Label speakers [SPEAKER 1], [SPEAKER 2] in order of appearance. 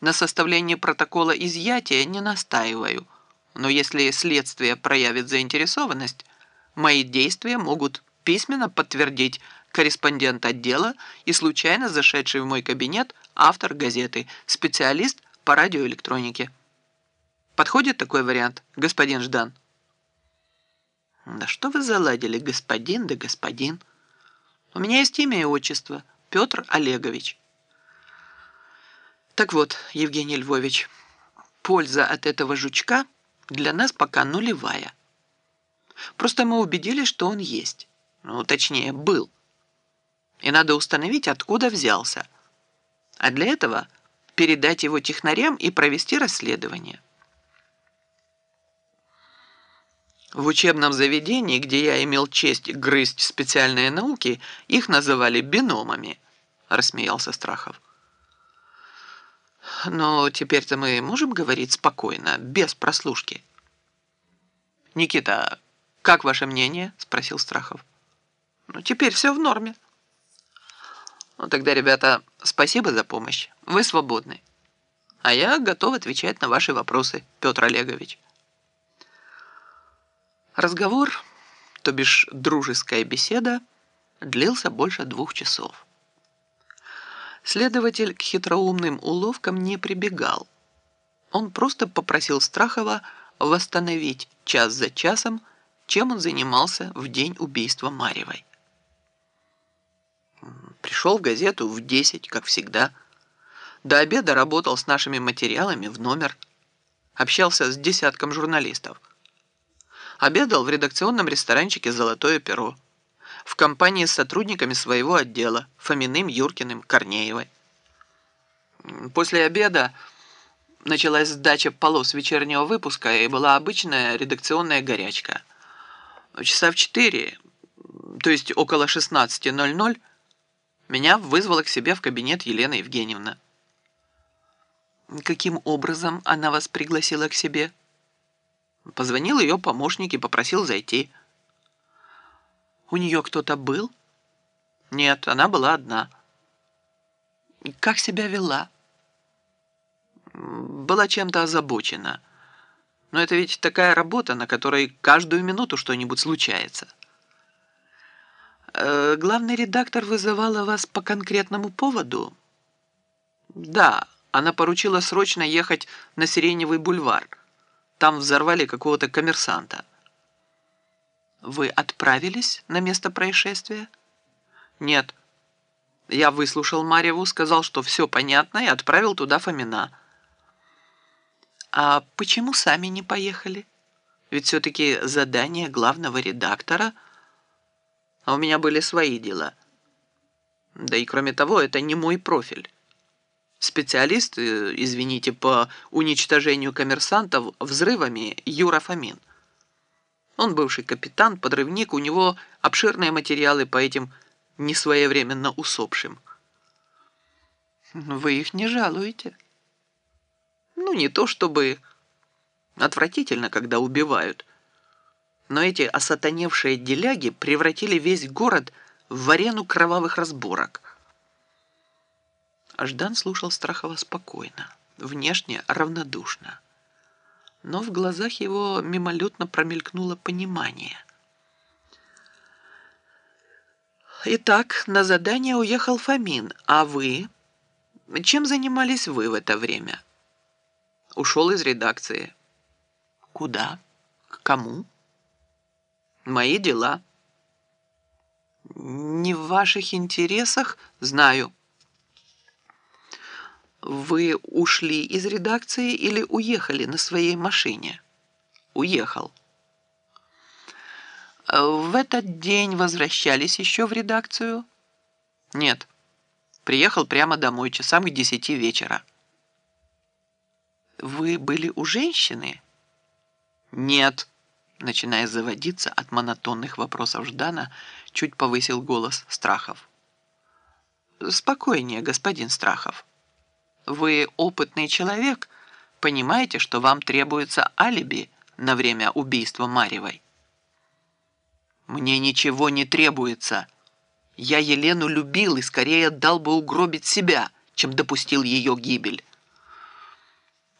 [SPEAKER 1] на составлении протокола изъятия не настаиваю. Но если следствие проявит заинтересованность, мои действия могут письменно подтвердить корреспондент отдела и случайно зашедший в мой кабинет автор газеты, специалист по радиоэлектронике. Подходит такой вариант, господин Ждан? Да что вы заладили, господин да господин? У меня есть имя и отчество. Петр Олегович. Так вот, Евгений Львович, польза от этого жучка для нас пока нулевая. Просто мы убедились, что он есть. Ну, точнее, был. И надо установить, откуда взялся. А для этого передать его технарям и провести расследование. В учебном заведении, где я имел честь грызть специальные науки, их называли биномами, рассмеялся Страхов. Но теперь-то мы можем говорить спокойно, без прослушки. Никита, как ваше мнение? Спросил Страхов. Ну, теперь все в норме. Ну, тогда, ребята, спасибо за помощь. Вы свободны. А я готов отвечать на ваши вопросы, Петр Олегович. Разговор, то бишь дружеская беседа, длился больше двух часов. Следователь к хитроумным уловкам не прибегал. Он просто попросил Страхова восстановить час за часом, чем он занимался в день убийства Марьевой. Пришел в газету в 10, как всегда. До обеда работал с нашими материалами в номер. Общался с десятком журналистов обедал в редакционном ресторанчике «Золотое перо» в компании с сотрудниками своего отдела Фоминым, Юркиным, Корнеевой. После обеда началась сдача полос вечернего выпуска и была обычная редакционная горячка. Часа в четыре, то есть около 16.00, меня вызвала к себе в кабинет Елена Евгеньевна. Каким образом она вас пригласила к себе? Позвонил ее помощник и попросил зайти. У нее кто-то был? Нет, она была одна. Как себя вела? Была чем-то озабочена. Но это ведь такая работа, на которой каждую минуту что-нибудь случается. Э, главный редактор вызывала вас по конкретному поводу? Да, она поручила срочно ехать на Сиреневый бульвар. Там взорвали какого-то коммерсанта. Вы отправились на место происшествия? Нет. Я выслушал Марьеву, сказал, что все понятно, и отправил туда Фомина. А почему сами не поехали? Ведь все-таки задание главного редактора, а у меня были свои дела. Да и кроме того, это не мой профиль. Специалист, э, извините, по уничтожению коммерсантов взрывами Юра Фомин. Он бывший капитан, подрывник, у него обширные материалы по этим несвоевременно усопшим. Вы их не жалуете? Ну, не то чтобы... Отвратительно, когда убивают. Но эти осатаневшие деляги превратили весь город в арену кровавых разборок – Ждан слушал Страхова спокойно, внешне равнодушно. Но в глазах его мимолетно промелькнуло понимание. «Итак, на задание уехал Фомин, а вы? Чем занимались вы в это время?» «Ушел из редакции». «Куда? К кому?» «Мои дела». «Не в ваших интересах, знаю». Вы ушли из редакции или уехали на своей машине? Уехал. В этот день возвращались еще в редакцию? Нет. Приехал прямо домой, часам к десяти вечера. Вы были у женщины? Нет. Начиная заводиться от монотонных вопросов Ждана, чуть повысил голос Страхов. Спокойнее, господин Страхов. Вы опытный человек, понимаете, что вам требуется алиби на время убийства Марьевой? Мне ничего не требуется. Я Елену любил и скорее дал бы угробить себя, чем допустил ее гибель.